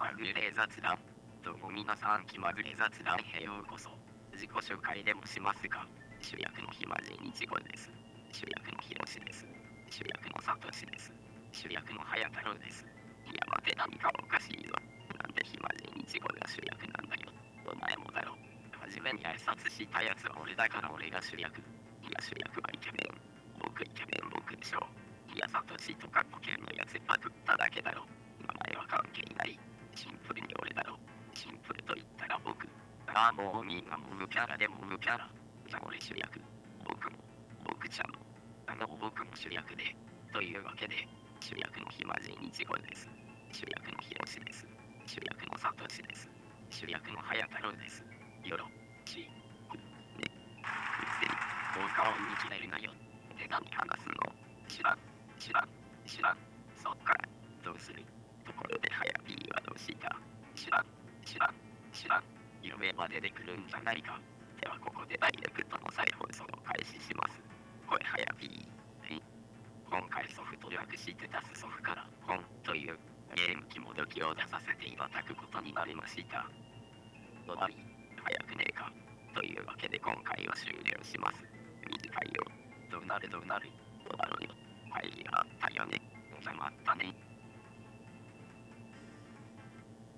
まぐれ雑談。どうも皆さん、気まぐれ雑談へようこそ。自己紹介でもしますが、主役の暇人いちごです。主役のひろしです。主役のさとしです。主役のはや太郎です。いや、待て、何かおかしいぞ。なんで暇人いちごが主役なんだよ。お前もだろ。初めに挨拶したやつは俺だから俺が主役。いや、主役はイケメン。僕イケメン僕でしょ。いや、サトシとかポケのやつパクっただけだろ。名前は関係ない。シンプルに俺だろ。シンプルと言ったら僕。ああ、もうみんなも無キャラでも無キャラ。じゃあ俺主役。僕も、僕ちゃんも。あの僕も主役で。というわけで、主役の暇人いちごです。主役のひろしです。主役のサトシです。主役のはや太郎です。よろ、し、く、ね。うっせり、効果音に切れるなよ。で何話す。の知らん、知らん、知らん。そっから、どうす。るところではやピーはどうした知らん、知らん、知らん。夢は出てくるんじゃないか。ではここでダイレクトの再放送を開始します。これはやピー。はい今回ソフト略して出すソフから本というゲーム機もどきを出させていただくことになりました。どなり、早くねえか。というわけで今回は終了します。短いよ。どうなるどうなる。どうなるよ。会議があったよね。じゃあまたね。